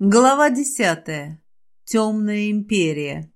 Глава десятая. Темная империя.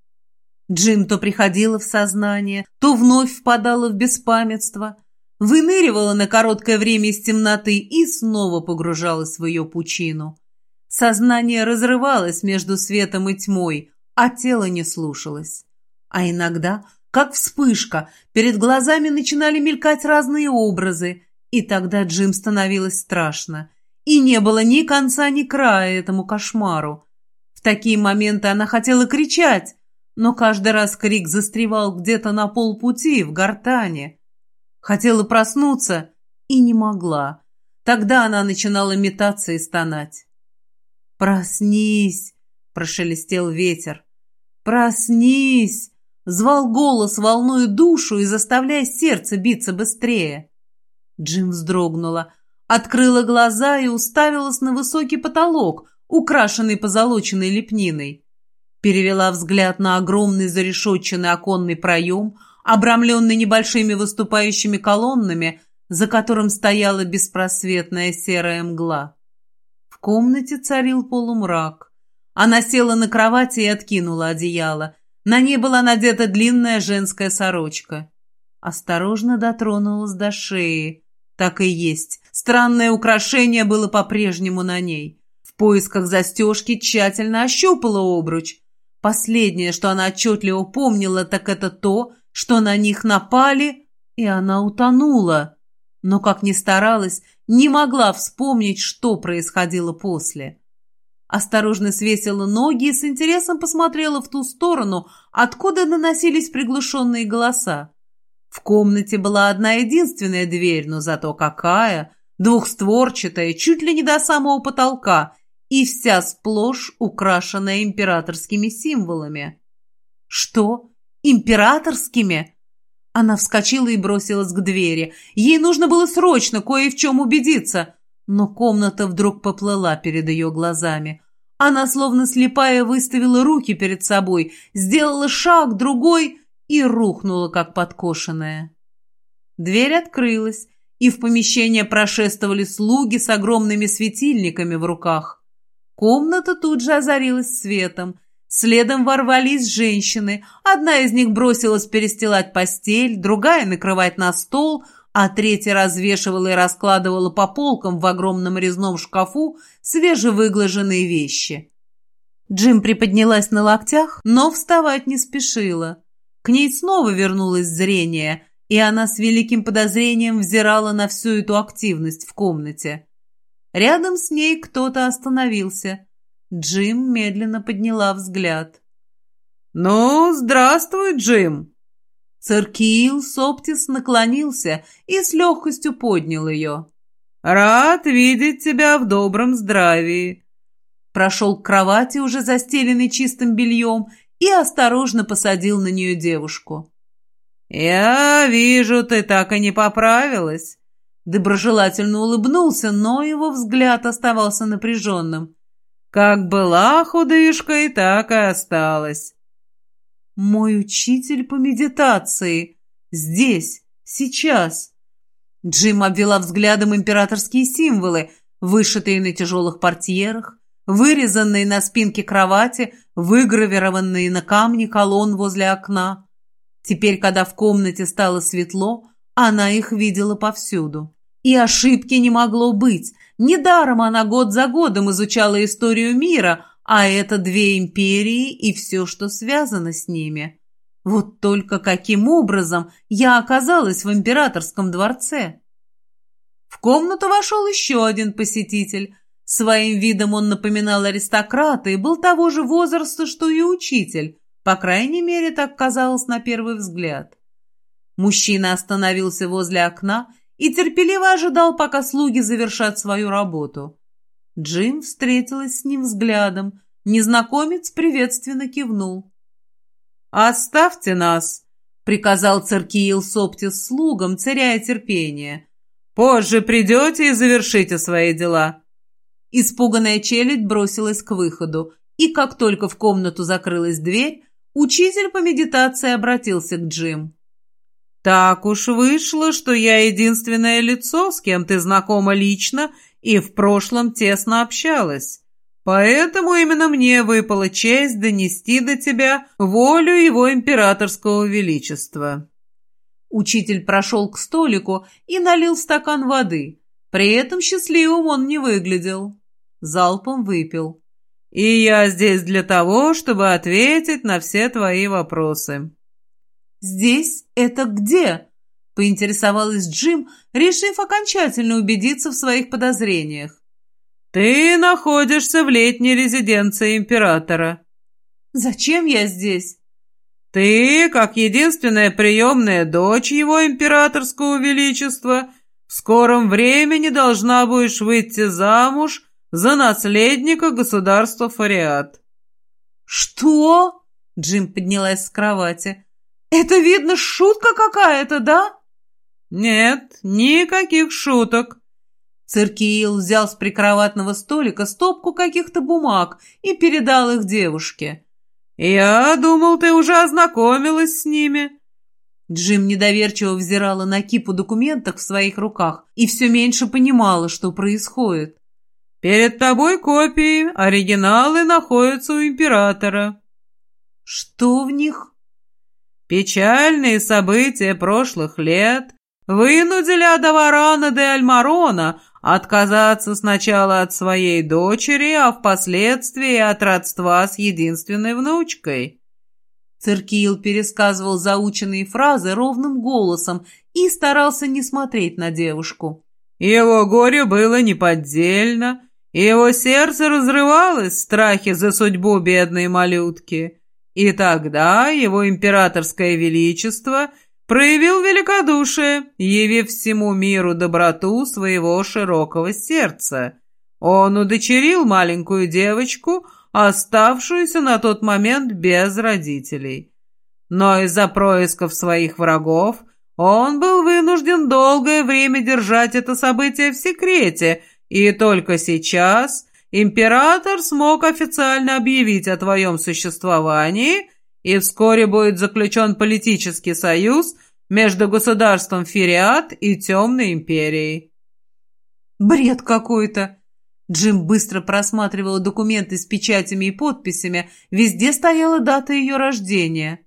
Джим то приходила в сознание, то вновь впадала в беспамятство, выныривала на короткое время из темноты и снова погружалась в ее пучину. Сознание разрывалось между светом и тьмой, а тело не слушалось. А иногда, как вспышка, перед глазами начинали мелькать разные образы, и тогда Джим становилось страшно – и не было ни конца, ни края этому кошмару. В такие моменты она хотела кричать, но каждый раз крик застревал где-то на полпути, в гортане. Хотела проснуться и не могла. Тогда она начинала метаться и стонать. «Проснись!» — прошелестел ветер. «Проснись!» — звал голос, волнуя душу и заставляя сердце биться быстрее. Джим вздрогнула — открыла глаза и уставилась на высокий потолок, украшенный позолоченной лепниной. Перевела взгляд на огромный зарешетченный оконный проем, обрамленный небольшими выступающими колоннами, за которым стояла беспросветная серая мгла. В комнате царил полумрак. Она села на кровати и откинула одеяло. На ней была надета длинная женская сорочка. Осторожно дотронулась до шеи. Так и есть. Странное украшение было по-прежнему на ней. В поисках застежки тщательно ощупала обруч. Последнее, что она отчетливо помнила, так это то, что на них напали, и она утонула. Но, как ни старалась, не могла вспомнить, что происходило после. Осторожно свесила ноги и с интересом посмотрела в ту сторону, откуда доносились приглушенные голоса. В комнате была одна единственная дверь, но зато какая! Двухстворчатая, чуть ли не до самого потолка, и вся сплошь украшенная императорскими символами. «Что? Императорскими?» Она вскочила и бросилась к двери. Ей нужно было срочно кое в чем убедиться. Но комната вдруг поплыла перед ее глазами. Она, словно слепая, выставила руки перед собой, сделала шаг, другой и рухнула, как подкошенная. Дверь открылась, и в помещение прошествовали слуги с огромными светильниками в руках. Комната тут же озарилась светом. Следом ворвались женщины. Одна из них бросилась перестилать постель, другая накрывать на стол, а третья развешивала и раскладывала по полкам в огромном резном шкафу свежевыглаженные вещи. Джим приподнялась на локтях, но вставать не спешила. К ней снова вернулось зрение, и она с великим подозрением взирала на всю эту активность в комнате. Рядом с ней кто-то остановился. Джим медленно подняла взгляд. «Ну, здравствуй, Джим!» Циркиил Соптис наклонился и с легкостью поднял ее. «Рад видеть тебя в добром здравии!» Прошел к кровати, уже застеленной чистым бельем, и осторожно посадил на нее девушку. «Я вижу, ты так и не поправилась». Доброжелательно улыбнулся, но его взгляд оставался напряженным. «Как была худышкой, так и осталась». «Мой учитель по медитации. Здесь, сейчас». Джим обвела взглядом императорские символы, вышитые на тяжелых портьерах, вырезанные на спинке кровати, выгравированные на камне колонн возле окна. Теперь, когда в комнате стало светло, она их видела повсюду. И ошибки не могло быть. Недаром она год за годом изучала историю мира, а это две империи и все, что связано с ними. Вот только каким образом я оказалась в императорском дворце? В комнату вошел еще один посетитель, Своим видом он напоминал аристократа и был того же возраста, что и учитель. По крайней мере, так казалось на первый взгляд. Мужчина остановился возле окна и терпеливо ожидал, пока слуги завершат свою работу. Джим встретилась с ним взглядом. Незнакомец приветственно кивнул. «Оставьте нас!» — приказал Циркиил Соптис слугам, теряя терпение. «Позже придете и завершите свои дела». Испуганная челядь бросилась к выходу, и как только в комнату закрылась дверь, учитель по медитации обратился к Джим. «Так уж вышло, что я единственное лицо, с кем ты знакома лично и в прошлом тесно общалась. Поэтому именно мне выпала честь донести до тебя волю его императорского величества». Учитель прошел к столику и налил стакан воды. При этом счастливым он не выглядел. Залпом выпил. «И я здесь для того, чтобы ответить на все твои вопросы». «Здесь это где?» — поинтересовалась Джим, решив окончательно убедиться в своих подозрениях. «Ты находишься в летней резиденции императора». «Зачем я здесь?» «Ты, как единственная приемная дочь его императорского величества, в скором времени должна будешь выйти замуж за наследника государства Фариат». «Что?» — Джим поднялась с кровати. «Это, видно, шутка какая-то, да?» «Нет, никаких шуток. Циркиил взял с прикроватного столика стопку каких-то бумаг и передал их девушке. «Я думал, ты уже ознакомилась с ними». Джим недоверчиво взирала на кипу документов в своих руках и все меньше понимала, что происходит. «Перед тобой копии, оригиналы находятся у императора». «Что в них?» «Печальные события прошлых лет вынудили Адаварана де Альмарона отказаться сначала от своей дочери, а впоследствии от родства с единственной внучкой. Циркиил пересказывал заученные фразы ровным голосом и старался не смотреть на девушку. Его горе было неподдельно, его сердце разрывалось в страхе за судьбу бедной малютки. И тогда его императорское величество – проявил великодушие, явив всему миру доброту своего широкого сердца. Он удочерил маленькую девочку, оставшуюся на тот момент без родителей. Но из-за происков своих врагов он был вынужден долгое время держать это событие в секрете, и только сейчас император смог официально объявить о твоем существовании – и вскоре будет заключен политический союз между государством Фериат и Темной Империей. Бред какой-то. Джим быстро просматривала документы с печатями и подписями. Везде стояла дата ее рождения.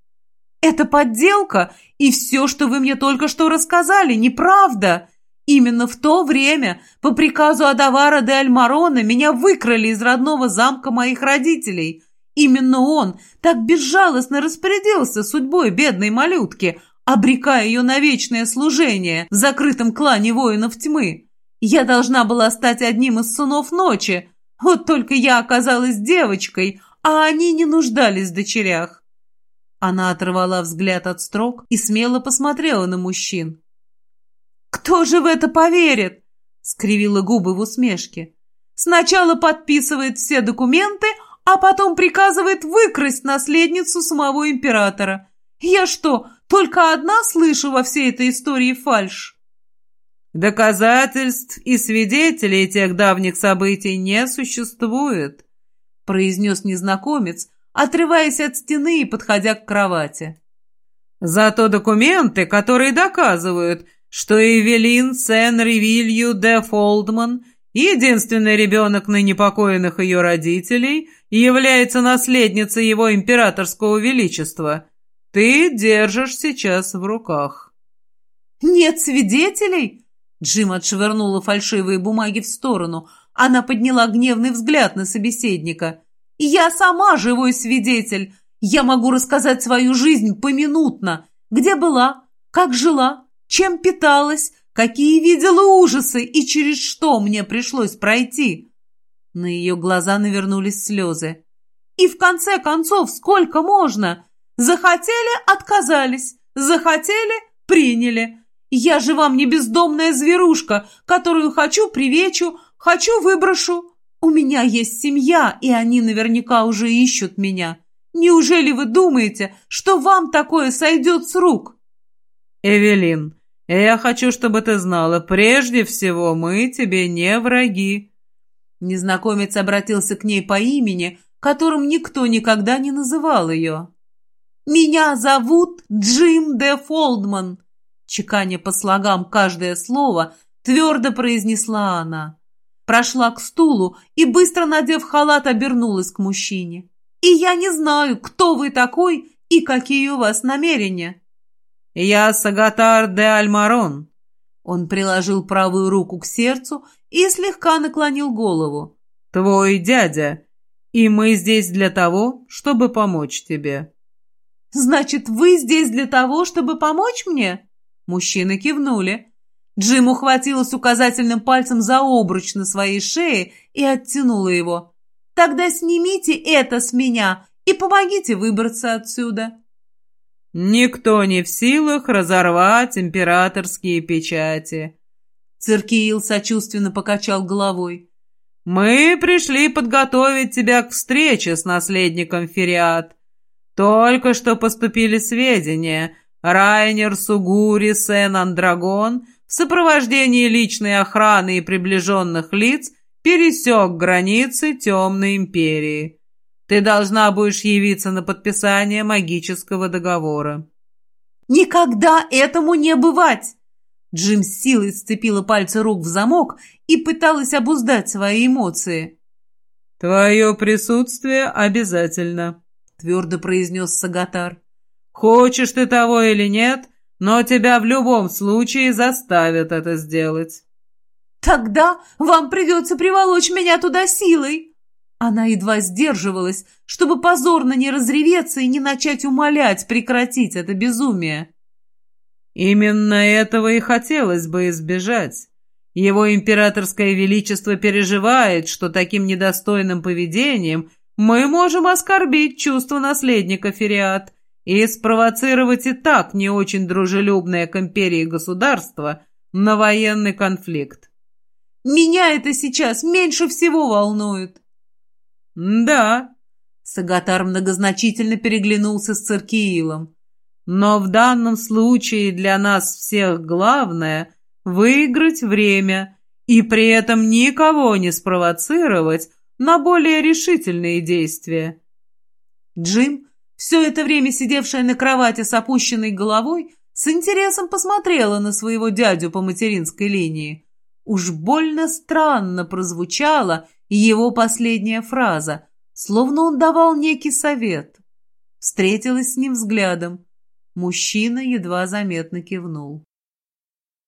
«Это подделка, и все, что вы мне только что рассказали, неправда!» Именно в то время, по приказу Адавара де Альмарона, меня выкрали из родного замка моих родителей. Именно он так безжалостно распорядился судьбой бедной малютки, обрекая ее на вечное служение в закрытом клане воинов тьмы. Я должна была стать одним из сынов ночи. Вот только я оказалась девочкой, а они не нуждались в дочерях. Она оторвала взгляд от строк и смело посмотрела на мужчин. «Кто же в это поверит?» — скривила губы в усмешке. «Сначала подписывает все документы, а потом приказывает выкрасть наследницу самого императора. Я что, только одна слышу во всей этой истории фальшь? «Доказательств и свидетелей тех давних событий не существует», произнес незнакомец, отрываясь от стены и подходя к кровати. «Зато документы, которые доказывают, что Эвелин Сен-Ревилью де Фолдман, единственный ребенок ныне покойных ее родителей, является наследницей его императорского величества, ты держишь сейчас в руках». «Нет свидетелей?» Джим отшвырнула фальшивые бумаги в сторону. Она подняла гневный взгляд на собеседника. «Я сама живой свидетель. Я могу рассказать свою жизнь поминутно. Где была, как жила, чем питалась, какие видела ужасы и через что мне пришлось пройти. На ее глаза навернулись слезы. «И в конце концов, сколько можно? Захотели – отказались, захотели – приняли. Я же вам не бездомная зверушка, которую хочу – привечу, хочу – выброшу. У меня есть семья, и они наверняка уже ищут меня. Неужели вы думаете, что вам такое сойдет с рук?» «Эвелин, я хочу, чтобы ты знала, прежде всего мы тебе не враги». Незнакомец обратился к ней по имени, которым никто никогда не называл ее. «Меня зовут Джим де Фолдман», чеканя по слогам каждое слово, твердо произнесла она. прошла к стулу и, быстро надев халат, обернулась к мужчине. «И я не знаю, кто вы такой и какие у вас намерения». «Я Сагатар де Альмарон». Он приложил правую руку к сердцу и слегка наклонил голову. «Твой дядя, и мы здесь для того, чтобы помочь тебе». «Значит, вы здесь для того, чтобы помочь мне?» Мужчины кивнули. Джим ухватилась указательным пальцем за обруч на своей шее и оттянула его. «Тогда снимите это с меня и помогите выбраться отсюда». «Никто не в силах разорвать императорские печати», Циркиил сочувственно покачал головой. «Мы пришли подготовить тебя к встрече с наследником Фериат. Только что поступили сведения. Райнер Сугури Сен Андрагон в сопровождении личной охраны и приближенных лиц пересек границы Темной Империи. Ты должна будешь явиться на подписание магического договора». «Никогда этому не бывать!» Джим с силой сцепила пальцы рук в замок и пыталась обуздать свои эмоции. «Твое присутствие обязательно», — твердо произнес Сагатар. «Хочешь ты того или нет, но тебя в любом случае заставят это сделать». «Тогда вам придется приволочь меня туда силой!» Она едва сдерживалась, чтобы позорно не разреветься и не начать умолять прекратить это безумие. Именно этого и хотелось бы избежать. Его императорское величество переживает, что таким недостойным поведением мы можем оскорбить чувство наследника Фериат и спровоцировать и так не очень дружелюбное к империи государство на военный конфликт. Меня это сейчас меньше всего волнует. Да. Сагатар многозначительно переглянулся с Циркиилом. Но в данном случае для нас всех главное — выиграть время и при этом никого не спровоцировать на более решительные действия. Джим, все это время сидевшая на кровати с опущенной головой, с интересом посмотрела на своего дядю по материнской линии. Уж больно странно прозвучала его последняя фраза, словно он давал некий совет. Встретилась с ним взглядом. Мужчина едва заметно кивнул.